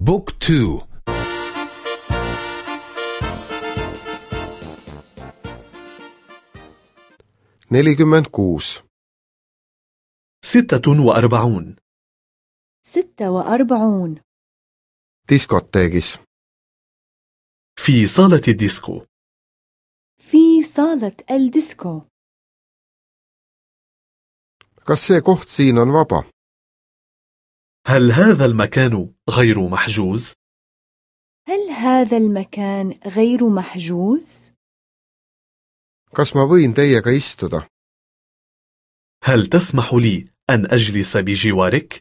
book two. nelikümmend kuus ستة وأربعون. ستة وأربعون. diskoteegis في صالة الديسكو. في صالة الديسكو. kas see koht siin on vaba هل هذا المكان غير محجوز؟ هل هذا المكان غير محجوز؟ kas ma võin teiega istuda هل تسمح لي أن أجلس بجوارك؟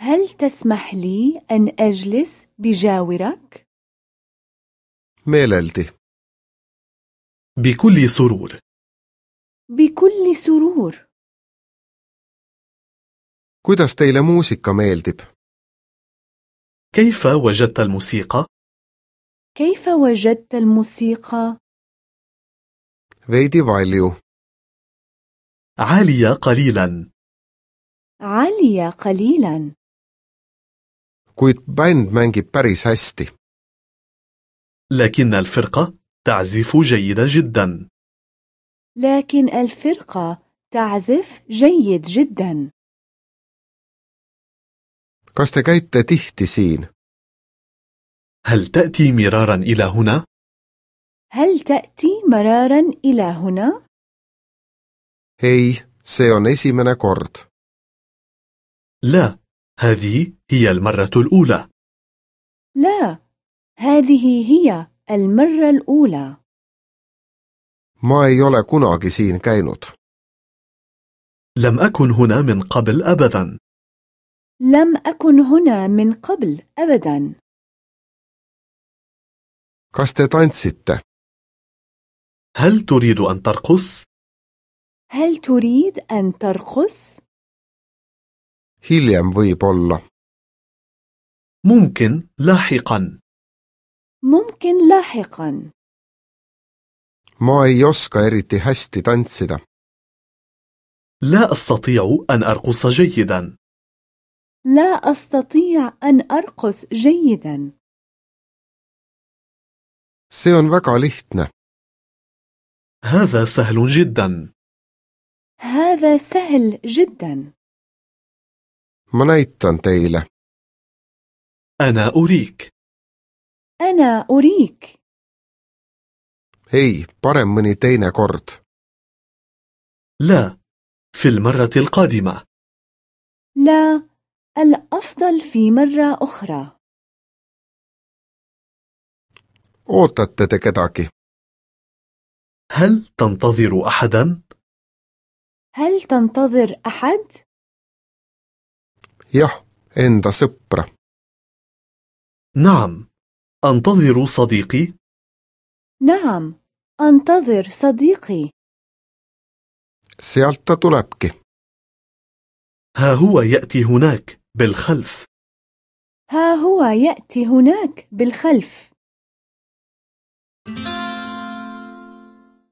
هل تسمح لي أن أجلس بجاورك؟ meeleldi بكل سرور بكل سرور kuidas teile muusika meeldib? كيف وجدت الموسيقى؟ كيف وجدت الموسيقى؟ veidi valju. عالية قليلا. عالية قليلا. Kuid bänd mängib päris hästi. لكن الفرقة تعزف جيدا جدا. لكن الفرقة تعزف جيد جدا. Kas te käite tihti siin? هل تأتي مرارا إلى هنا؟ هل تأتي مرارا إلى هنا؟ ei see on esimene kord. لا هذه هي المرة الأولى. لا هذه هي المرة الأولى. Ma ei ole kunagi siin käinud. لم أكن هنا من قبل أبدا. لم أكن هنا من قبل أبدا. te tantsite هل تريد أن ترقص؟ هل تريد أن ترقص؟ hiljem võib-olla ممكن لاحقا. ممكن لاحقا. Ma ei oska eriti hästi tantsida. لا أستطيع أن أرقص جيدا. لا أستطيع أن أرقص جيدا. See on väga lihtne. هذا سهل جدا. هذا سهل جدا. Ma näitan teile. أنا أريك. أنا أريك. Ei parem mõni teine kord. لا في المرة القادمة. لا الأفضل في مرة أخرى. هل تنتظر أحدا؟ هل تنتظر أحد؟ jah enda sõpra نعم أنتظر صديقي. نعم أنتظر صديقي. sealt ta tulebki ها هو يأتي هناك. بالخلف. ها هو يأتي هناك بالخلف.